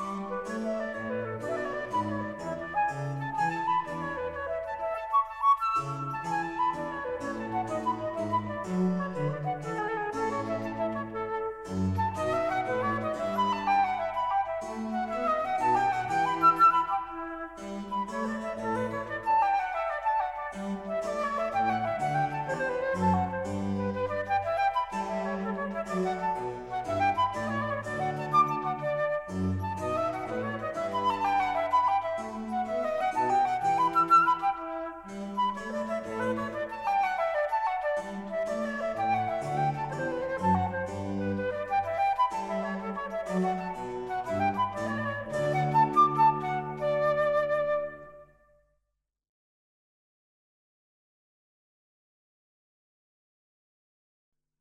Música